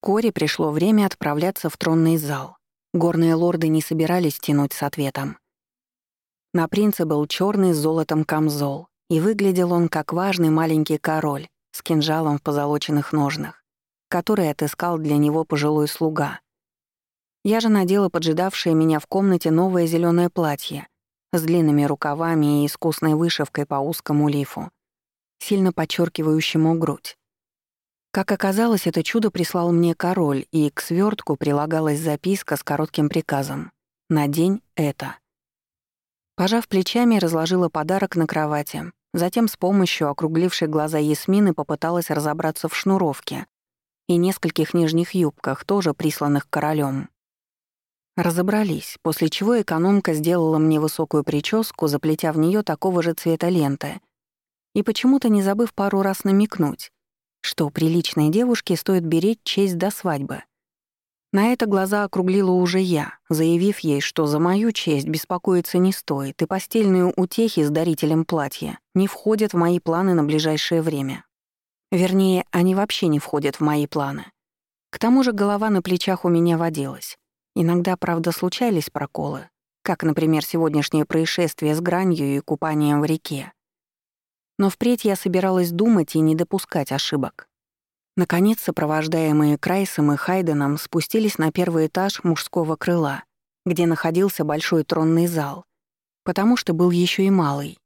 Вскоре пришло время отправляться в тронный зал. Горные лорды не собирались тянуть с ответом. На принце был черный с золотом камзол, и выглядел он как важный маленький король с кинжалом в позолоченных ножнах, который отыскал для него пожилой слуга. Я же надела поджидавшее меня в комнате новое зеленое платье с длинными рукавами и искусной вышивкой по узкому лифу, сильно подчеркивающему грудь. Как оказалось, это чудо прислал мне король, и к свертку прилагалась записка с коротким приказом «Надень это». Пожав плечами, разложила подарок на кровати, затем с помощью округлившей глаза Ясмины попыталась разобраться в шнуровке и нескольких нижних юбках, тоже присланных королем. Разобрались, после чего экономка сделала мне высокую прическу, заплетя в нее такого же цвета ленты, и почему-то не забыв пару раз намекнуть, что приличной девушке стоит беречь честь до свадьбы. На это глаза округлила уже я, заявив ей, что за мою честь беспокоиться не стоит, и постельные утехи с дарителем платья не входят в мои планы на ближайшее время. Вернее, они вообще не входят в мои планы. К тому же голова на плечах у меня водилась. Иногда, правда, случались проколы, как, например, сегодняшнее происшествие с гранью и купанием в реке. Но впредь я собиралась думать и не допускать ошибок. Наконец, сопровождаемые Крайсом и Хайденом спустились на первый этаж мужского крыла, где находился большой тронный зал, потому что был еще и малый,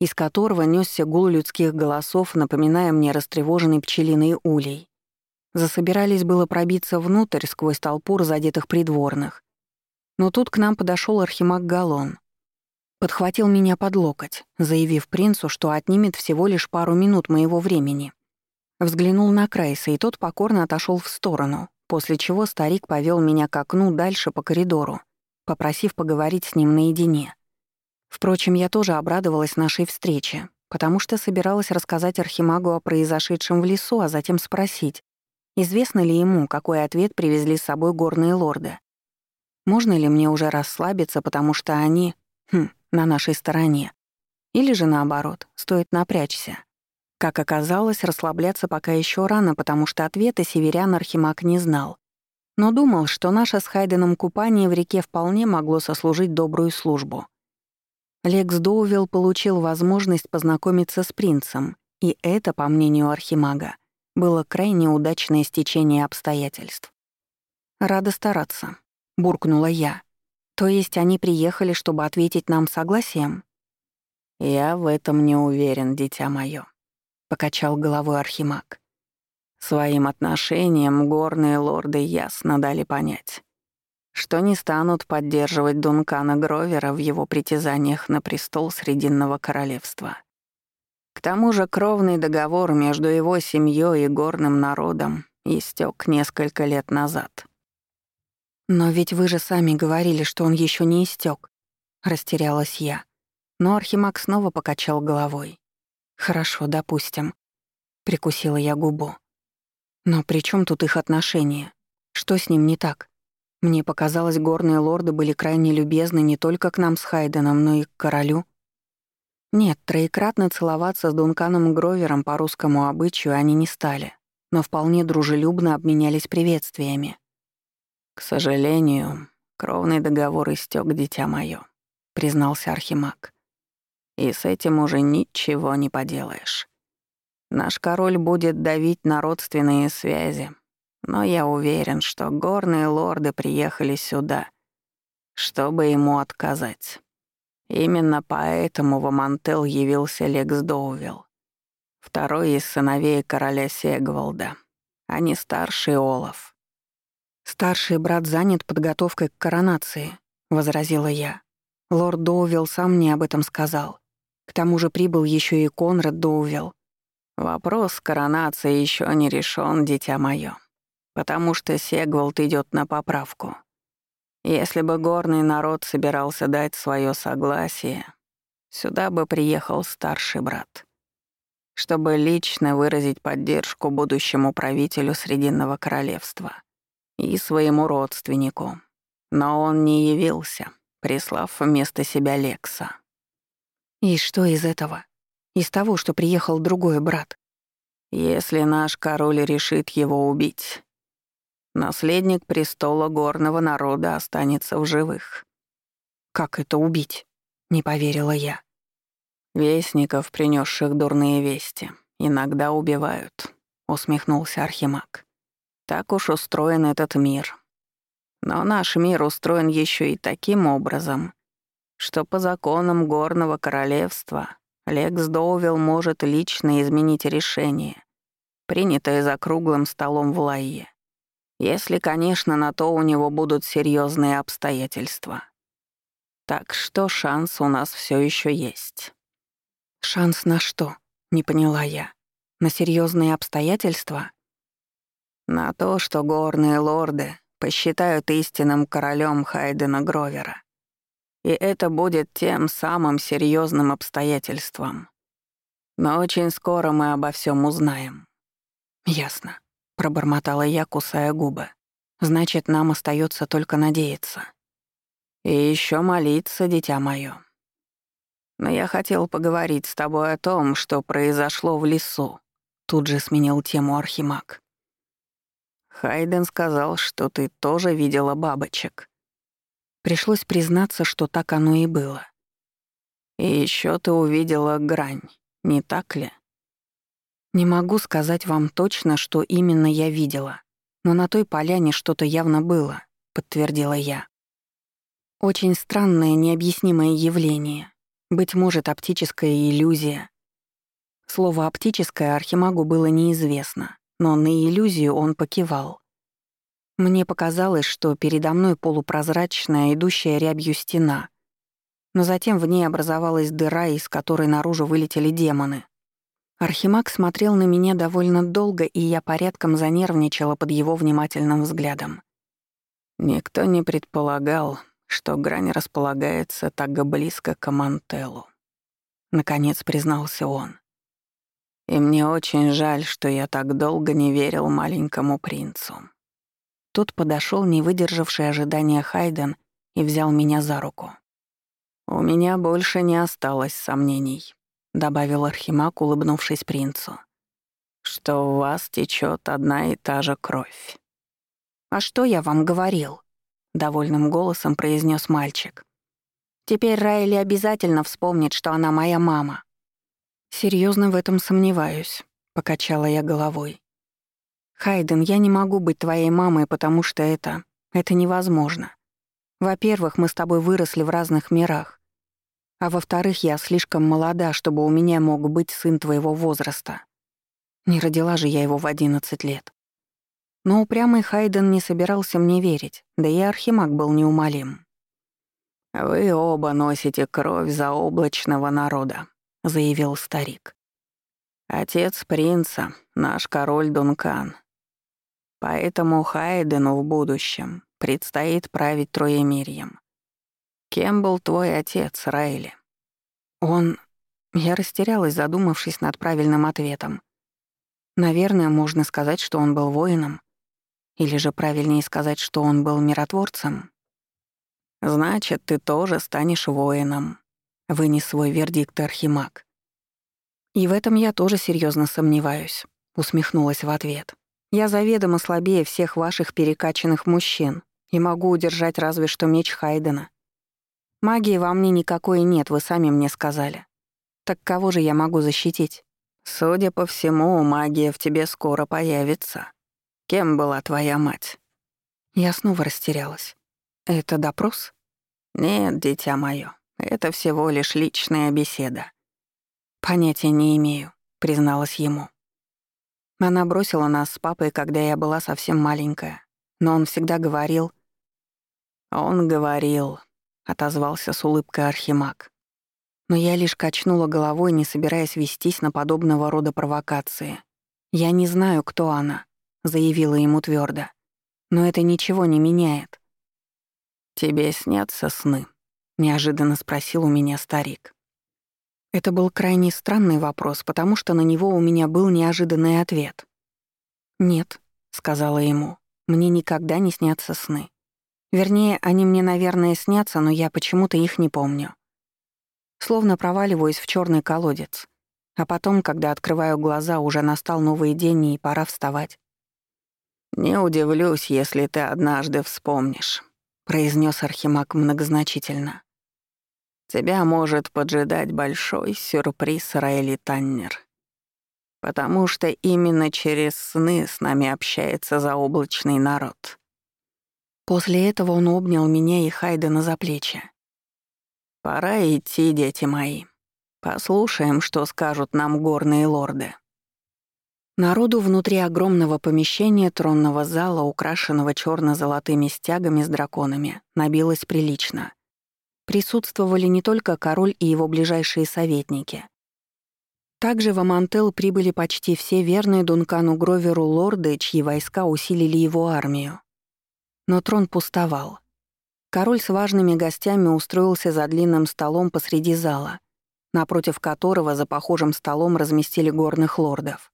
из которого несся гул людских голосов, напоминая мне растревоженный пчелиный улей. Засобирались было пробиться внутрь сквозь толпу разодетых придворных. Но тут к нам подошел архимаг Галон. Подхватил меня под локоть, заявив принцу, что отнимет всего лишь пару минут моего времени — Взглянул на Крайса, и тот покорно отошел в сторону, после чего старик повел меня к окну дальше по коридору, попросив поговорить с ним наедине. Впрочем, я тоже обрадовалась нашей встрече, потому что собиралась рассказать Архимагу о произошедшем в лесу, а затем спросить, известно ли ему, какой ответ привезли с собой горные лорды. Можно ли мне уже расслабиться, потому что они, хм, на нашей стороне? Или же наоборот, стоит напрячься? Как оказалось, расслабляться пока еще рано, потому что ответа северян Архимаг не знал. Но думал, что наше с Хайденом купание в реке вполне могло сослужить добрую службу. Лекс Доувилл получил возможность познакомиться с принцем, и это, по мнению Архимага, было крайне удачное стечение обстоятельств. «Рада стараться», — буркнула я. «То есть они приехали, чтобы ответить нам согласием?» «Я в этом не уверен, дитя моё», — покачал головой Архимаг. Своим отношением горные лорды ясно дали понять, что не станут поддерживать Дункана Гровера в его притязаниях на престол Срединного Королевства. К тому же кровный договор между его семьей и горным народом истек несколько лет назад. «Но ведь вы же сами говорили, что он еще не истек, растерялась я. Но Архимаг снова покачал головой. «Хорошо, допустим». Прикусила я губу. «Но при чем тут их отношения? Что с ним не так? Мне показалось, горные лорды были крайне любезны не только к нам с Хайденом, но и к королю». Нет, троекратно целоваться с Дунканом Гровером по русскому обычаю они не стали, но вполне дружелюбно обменялись приветствиями. «К сожалению, кровный договор истек, дитя мое», — признался Архимаг. И с этим уже ничего не поделаешь. Наш король будет давить на родственные связи, но я уверен, что горные лорды приехали сюда, чтобы ему отказать. Именно поэтому в Амантел явился Лекс Доувилл, второй из сыновей короля Сегвалда, а не старший Олаф. «Старший брат занят подготовкой к коронации», — возразила я. Лорд Доувилл сам мне об этом сказал. К тому же прибыл еще и Конрад Доувел. Вопрос коронации еще не решен, дитя мое, потому что Сегвалд идет на поправку. Если бы горный народ собирался дать свое согласие, сюда бы приехал старший брат, чтобы лично выразить поддержку будущему правителю Срединного королевства и своему родственнику. Но он не явился, прислав вместо себя Лекса. И что из этого? Из того, что приехал другой брат? Если наш король решит его убить, наследник престола горного народа останется в живых. Как это убить? Не поверила я. Вестников, принесших дурные вести, иногда убивают, усмехнулся Архимаг. Так уж устроен этот мир. Но наш мир устроен еще и таким образом, что по законам горного королевства Лекс Доувилл может лично изменить решение, принятое за круглым столом в Лайе. Если, конечно, на то у него будут серьезные обстоятельства. Так что шанс у нас все еще есть. Шанс на что? Не поняла я. На серьезные обстоятельства? На то, что горные лорды посчитают истинным королем Хайдена Гровера. И это будет тем самым серьезным обстоятельством. Но очень скоро мы обо всем узнаем. Ясно, пробормотала я, кусая губы. Значит, нам остается только надеяться. И еще молиться, дитя мое. Но я хотел поговорить с тобой о том, что произошло в лесу. Тут же сменил тему Архимаг. Хайден сказал, что ты тоже видела бабочек. Пришлось признаться, что так оно и было. И еще ты увидела грань, не так ли? Не могу сказать вам точно, что именно я видела, но на той поляне что-то явно было, подтвердила я. Очень странное, необъяснимое явление. Быть может, оптическая иллюзия. Слово «оптическое» Архимагу было неизвестно но на иллюзию он покивал. Мне показалось, что передо мной полупрозрачная, идущая рябью стена, но затем в ней образовалась дыра, из которой наружу вылетели демоны. Архимаг смотрел на меня довольно долго, и я порядком занервничала под его внимательным взглядом. Никто не предполагал, что грань располагается так близко к Амантеллу. Наконец признался он. И мне очень жаль, что я так долго не верил маленькому принцу. Тот подошел, не выдержавший ожидания Хайден, и взял меня за руку. «У меня больше не осталось сомнений», — добавил Архимаг, улыбнувшись принцу, «что у вас течет одна и та же кровь». «А что я вам говорил?» — довольным голосом произнес мальчик. «Теперь Райли обязательно вспомнит, что она моя мама. Серьезно в этом сомневаюсь», — покачала я головой. «Хайден, я не могу быть твоей мамой, потому что это... это невозможно. Во-первых, мы с тобой выросли в разных мирах. А во-вторых, я слишком молода, чтобы у меня мог быть сын твоего возраста. Не родила же я его в одиннадцать лет. Но упрямый Хайден не собирался мне верить, да и Архимаг был неумолим. «Вы оба носите кровь заоблачного народа», заявил старик. Отец принца, наш король Дункан. Поэтому Хайдену в будущем предстоит править Троемирьем. Кем был твой отец, Райли? Он... Я растерялась, задумавшись над правильным ответом. Наверное, можно сказать, что он был воином. Или же правильнее сказать, что он был миротворцем. Значит, ты тоже станешь воином, — вынес свой вердикт Архимаг. «И в этом я тоже серьезно сомневаюсь», — усмехнулась в ответ. «Я заведомо слабее всех ваших перекачанных мужчин и могу удержать разве что меч Хайдена. Магии во мне никакой нет, вы сами мне сказали. Так кого же я могу защитить?» «Судя по всему, магия в тебе скоро появится. Кем была твоя мать?» Я снова растерялась. «Это допрос?» «Нет, дитя моё, это всего лишь личная беседа». «Понятия не имею», — призналась ему. Она бросила нас с папой, когда я была совсем маленькая. Но он всегда говорил... «Он говорил», — отозвался с улыбкой Архимаг. Но я лишь качнула головой, не собираясь вестись на подобного рода провокации. «Я не знаю, кто она», — заявила ему твердо. «Но это ничего не меняет». «Тебе снятся сны?» — неожиданно спросил у меня старик. Это был крайне странный вопрос, потому что на него у меня был неожиданный ответ. «Нет», — сказала ему, — «мне никогда не снятся сны. Вернее, они мне, наверное, снятся, но я почему-то их не помню. Словно проваливаюсь в черный колодец. А потом, когда открываю глаза, уже настал новый день и пора вставать. «Не удивлюсь, если ты однажды вспомнишь», — произнес Архимаг многозначительно. «Тебя может поджидать большой сюрприз, Райли Таннер. Потому что именно через сны с нами общается заоблачный народ». После этого он обнял меня и Хайдена за плечи. «Пора идти, дети мои. Послушаем, что скажут нам горные лорды». Народу внутри огромного помещения тронного зала, украшенного черно золотыми стягами с драконами, набилось прилично. Присутствовали не только король и его ближайшие советники. Также в Амантел прибыли почти все верные Дункану Гроверу лорды, чьи войска усилили его армию. Но трон пустовал. Король с важными гостями устроился за длинным столом посреди зала, напротив которого за похожим столом разместили горных лордов.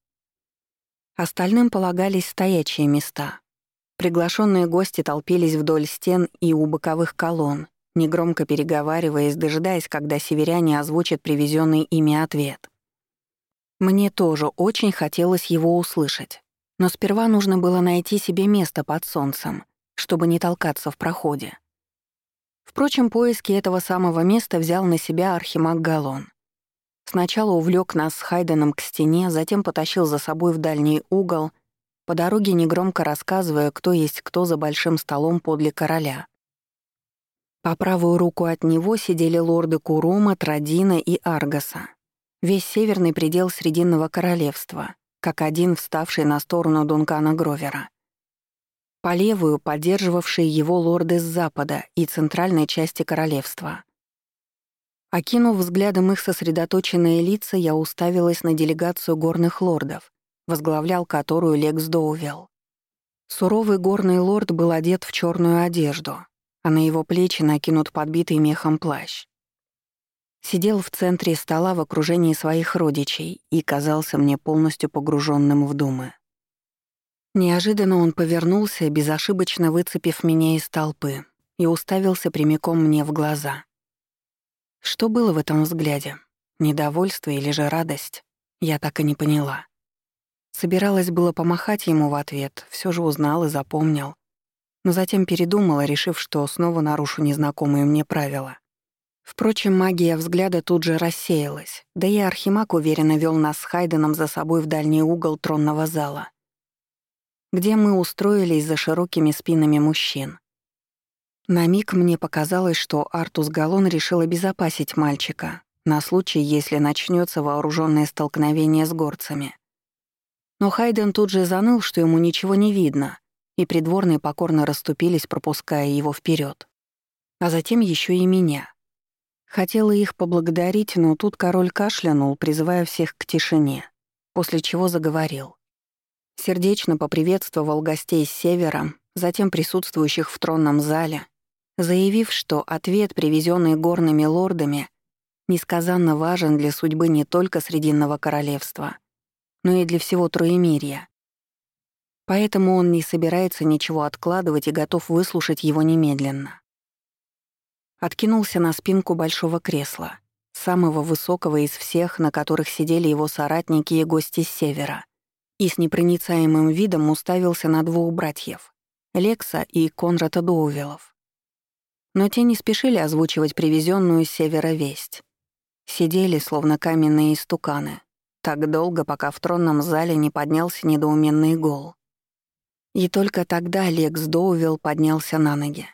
Остальным полагались стоячие места. Приглашенные гости толпились вдоль стен и у боковых колонн, негромко переговариваясь, дожидаясь, когда северяне озвучат привезенный ими ответ. Мне тоже очень хотелось его услышать, но сперва нужно было найти себе место под солнцем, чтобы не толкаться в проходе. Впрочем, поиски этого самого места взял на себя Архимаг Галон. Сначала увлек нас с Хайденом к стене, затем потащил за собой в дальний угол, по дороге негромко рассказывая, кто есть кто за большим столом подле короля. По правую руку от него сидели лорды Курума, Традина и Аргаса. Весь северный предел Срединного королевства, как один вставший на сторону Дункана Гровера. По левую — поддерживавшие его лорды с запада и центральной части королевства — Окинув взглядом их сосредоточенные лица, я уставилась на делегацию горных лордов, возглавлял которую Лекс Доувел. Суровый горный лорд был одет в черную одежду, а на его плечи накинут подбитый мехом плащ. Сидел в центре стола в окружении своих родичей и казался мне полностью погруженным в думы. Неожиданно он повернулся, безошибочно выцепив меня из толпы, и уставился прямиком мне в глаза — что было в этом взгляде? Недовольство или же радость? Я так и не поняла. Собиралась было помахать ему в ответ, все же узнал и запомнил. Но затем передумала, решив, что снова нарушу незнакомые мне правила. Впрочем, магия взгляда тут же рассеялась, да и Архимаг уверенно вел нас с Хайденом за собой в дальний угол тронного зала, где мы устроились за широкими спинами мужчин. На миг мне показалось, что Артус Галон решил обезопасить мальчика на случай, если начнется вооруженное столкновение с горцами. Но Хайден тут же заныл, что ему ничего не видно, и придворные покорно расступились, пропуская его вперед. А затем еще и меня. Хотела их поблагодарить, но тут король кашлянул, призывая всех к тишине, после чего заговорил. Сердечно поприветствовал гостей с севера, затем присутствующих в тронном зале, заявив, что ответ, привезенный горными лордами, несказанно важен для судьбы не только Срединного королевства, но и для всего Троемирья. Поэтому он не собирается ничего откладывать и готов выслушать его немедленно. Откинулся на спинку большого кресла, самого высокого из всех, на которых сидели его соратники и гости с севера, и с непроницаемым видом уставился на двух братьев — Лекса и Конрата Доувелов. Но те не спешили озвучивать привезенную с севера весть. Сидели, словно каменные истуканы, так долго, пока в тронном зале не поднялся недоуменный гол. И только тогда Лекс Доувилл поднялся на ноги.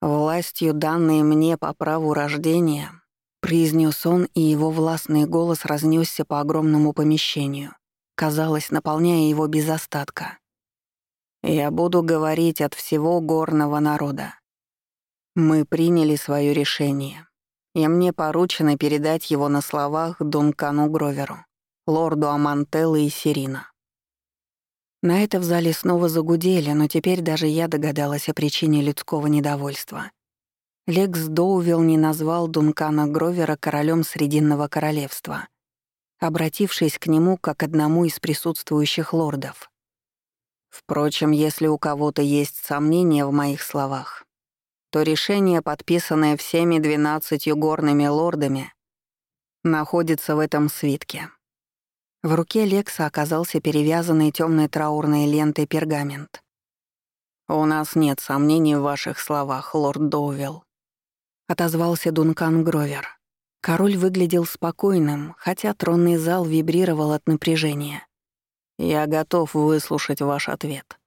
«Властью, данной мне по праву рождения», — произнес он, и его властный голос разнесся по огромному помещению, казалось, наполняя его без остатка. «Я буду говорить от всего горного народа. Мы приняли свое решение, и мне поручено передать его на словах Дункану Гроверу, лорду Амантеллы и Сирина. На это в зале снова загудели, но теперь даже я догадалась о причине людского недовольства. Лекс Доувилл не назвал Дункана Гровера королем Срединного королевства, обратившись к нему как одному из присутствующих лордов. Впрочем, если у кого-то есть сомнения в моих словах, то решение, подписанное всеми двенадцатью горными лордами, находится в этом свитке. В руке Лекса оказался перевязанный темной траурной лентой пергамент. «У нас нет сомнений в ваших словах, лорд Доувилл», — отозвался Дункан Гровер. Король выглядел спокойным, хотя тронный зал вибрировал от напряжения. «Я готов выслушать ваш ответ».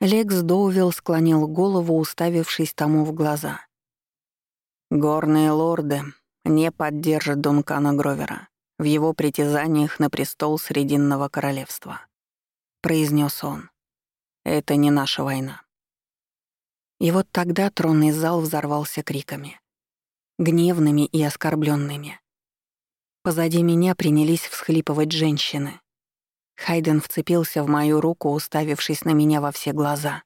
Лекс Доувилл склонил голову, уставившись тому в глаза. «Горные лорды не поддержат Дункана Гровера в его притязаниях на престол Срединного королевства», — произнес он. «Это не наша война. И вот тогда тронный зал взорвался криками. Гневными и оскорбленными. Позади меня принялись всхлипывать женщины. Хайден вцепился в мою руку, уставившись на меня во все глаза.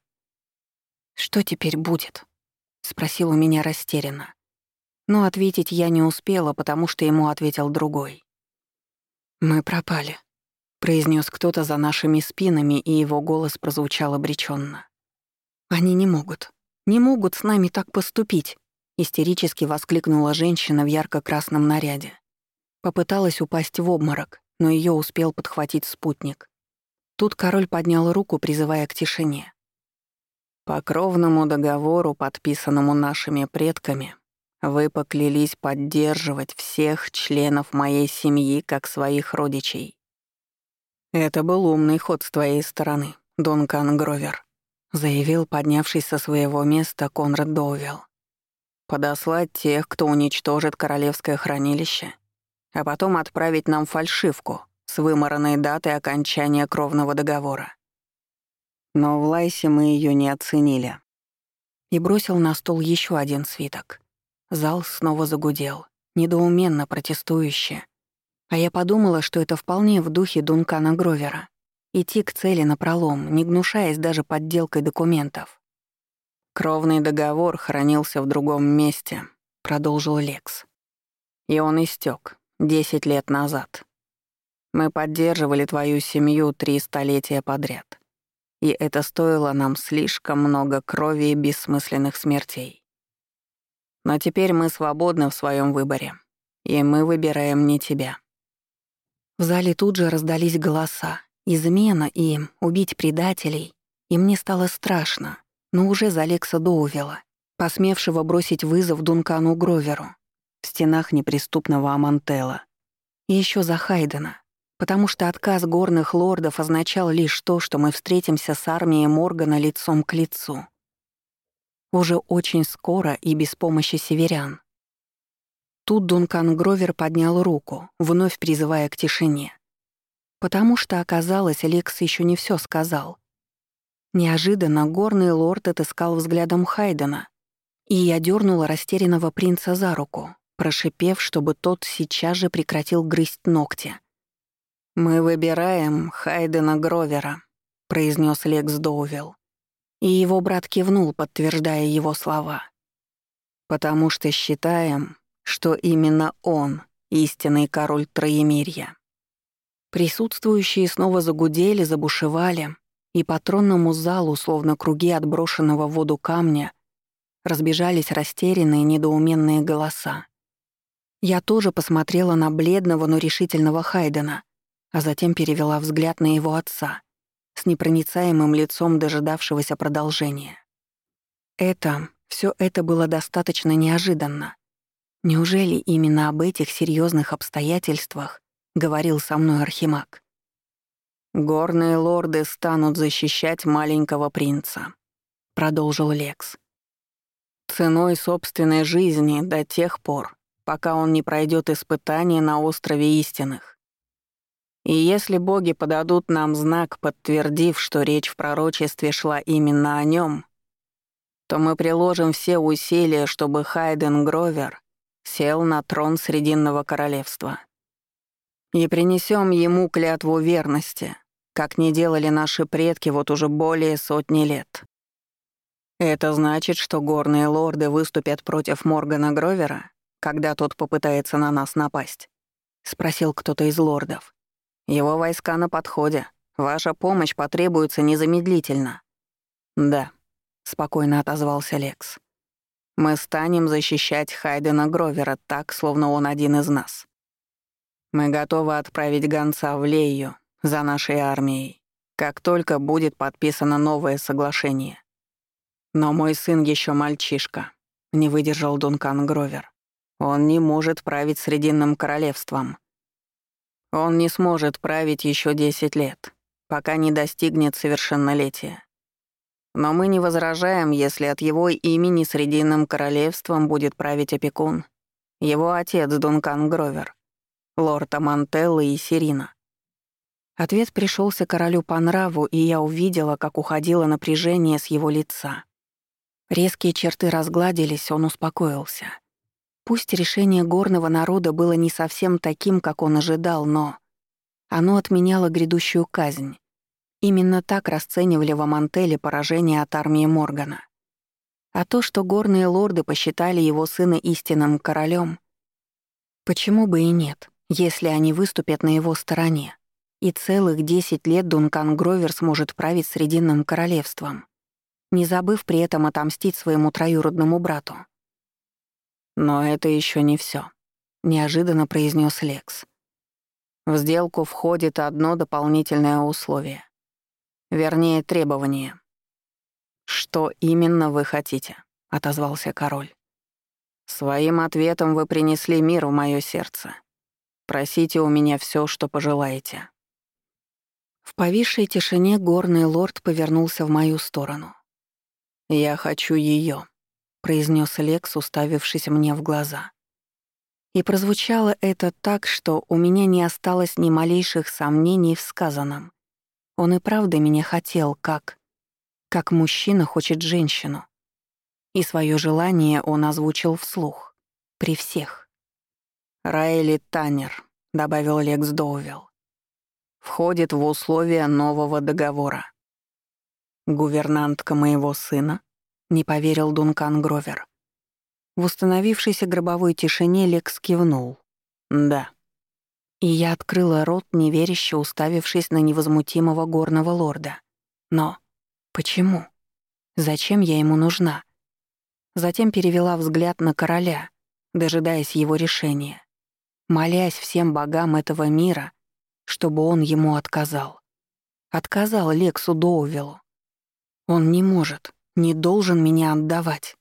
«Что теперь будет?» — спросил у меня растерянно. Но ответить я не успела, потому что ему ответил другой. «Мы пропали», — произнес кто-то за нашими спинами, и его голос прозвучал обреченно. «Они не могут. Не могут с нами так поступить!» — истерически воскликнула женщина в ярко-красном наряде. Попыталась упасть в обморок, но ее успел подхватить спутник. Тут король поднял руку, призывая к тишине. «По кровному договору, подписанному нашими предками, вы поклялись поддерживать всех членов моей семьи как своих родичей. Это был умный ход с твоей стороны, Дункан Гровер заявил, поднявшись со своего места Конрад Доувилл. «Подослать тех, кто уничтожит королевское хранилище, а потом отправить нам фальшивку с вымаранной датой окончания кровного договора. Но в Лайсе мы ее не оценили». И бросил на стол еще один свиток. Зал снова загудел, недоуменно протестующе. А я подумала, что это вполне в духе Дункана Гровера. Идти к цели напролом, не гнушаясь даже подделкой документов. «Кровный договор хранился в другом месте», — продолжил Лекс. «И он истек десять лет назад. Мы поддерживали твою семью три столетия подряд. И это стоило нам слишком много крови и бессмысленных смертей. Но теперь мы свободны в своем выборе, и мы выбираем не тебя». В зале тут же раздались голоса, Измена и убить предателей, и мне стало страшно, но уже за Лекса Доувела, посмевшего бросить вызов Дункану Гроверу в стенах неприступного Амантела. И еще за Хайдена, потому что отказ горных лордов означал лишь то, что мы встретимся с армией Моргана лицом к лицу. Уже очень скоро и без помощи северян. Тут Дункан Гровер поднял руку, вновь призывая к тишине. Потому что, оказалось, Лекс еще не все сказал. Неожиданно горный лорд отыскал взглядом Хайдена, и я дернула растерянного принца за руку, прошипев, чтобы тот сейчас же прекратил грызть ногти. «Мы выбираем Хайдена Гровера», — произнес Лекс Доувилл. И его брат кивнул, подтверждая его слова. «Потому что считаем, что именно он — истинный король Троемирья». Присутствующие снова загудели, забушевали, и по тронному залу, словно круги отброшенного в воду камня, разбежались растерянные, недоуменные голоса. Я тоже посмотрела на бледного, но решительного Хайдена, а затем перевела взгляд на его отца, с непроницаемым лицом дожидавшегося продолжения. Это, все это было достаточно неожиданно. Неужели именно об этих серьезных обстоятельствах — говорил со мной Архимаг. «Горные лорды станут защищать маленького принца», — продолжил Лекс. «Ценой собственной жизни до тех пор, пока он не пройдет испытание на острове истинных. И если боги подадут нам знак, подтвердив, что речь в пророчестве шла именно о нем, то мы приложим все усилия, чтобы Хайден Гровер сел на трон Срединного Королевства и принесем ему клятву верности, как не делали наши предки вот уже более сотни лет. Это значит, что горные лорды выступят против Моргана Гровера, когда тот попытается на нас напасть? Спросил кто-то из лордов. Его войска на подходе. Ваша помощь потребуется незамедлительно. Да, спокойно отозвался Лекс. Мы станем защищать Хайдена Гровера так, словно он один из нас. Мы готовы отправить гонца в Лею за нашей армией, как только будет подписано новое соглашение. Но мой сын еще мальчишка, не выдержал Дункан Гровер. Он не может править Срединным королевством. Он не сможет править еще десять лет, пока не достигнет совершеннолетия. Но мы не возражаем, если от его имени Срединным королевством будет править опекун, его отец Дункан Гровер, лорд Амантелла и Сирина. Ответ пришелся королю по нраву, и я увидела, как уходило напряжение с его лица. Резкие черты разгладились, он успокоился. Пусть решение горного народа было не совсем таким, как он ожидал, но оно отменяло грядущую казнь. Именно так расценивали в Амантеле поражение от армии Моргана. А то, что горные лорды посчитали его сына истинным королем, почему бы и нет, если они выступят на его стороне, и целых десять лет Дункан Гровер сможет править Срединным королевством, не забыв при этом отомстить своему троюродному брату. «Но это еще не все, неожиданно произнес Лекс. В сделку входит одно дополнительное условие. Вернее, требование. «Что именно вы хотите?» — отозвался король. «Своим ответом вы принесли мир в моё сердце. Просите у меня всё, что пожелаете». В повисшей тишине горный лорд повернулся в мою сторону. «Я хочу её», — произнёс Лекс, уставившись мне в глаза. И прозвучало это так, что у меня не осталось ни малейших сомнений в сказанном. Он и правда меня хотел, как... Как мужчина хочет женщину. И свое желание он озвучил вслух. При всех. «Райли Таннер», — добавил Лекс Доувилл, «входит в условия нового договора». «Гувернантка моего сына?» — не поверил Дункан Гровер. В установившейся гробовой тишине Лекс кивнул. «Да». И я открыла рот, неверяще уставившись на невозмутимого горного лорда. Но почему? Зачем я ему нужна? Затем перевела взгляд на короля, дожидаясь его решения, молясь всем богам этого мира, чтобы он ему отказал. Отказал Лексу Доувелу. Он не может, не должен меня отдавать.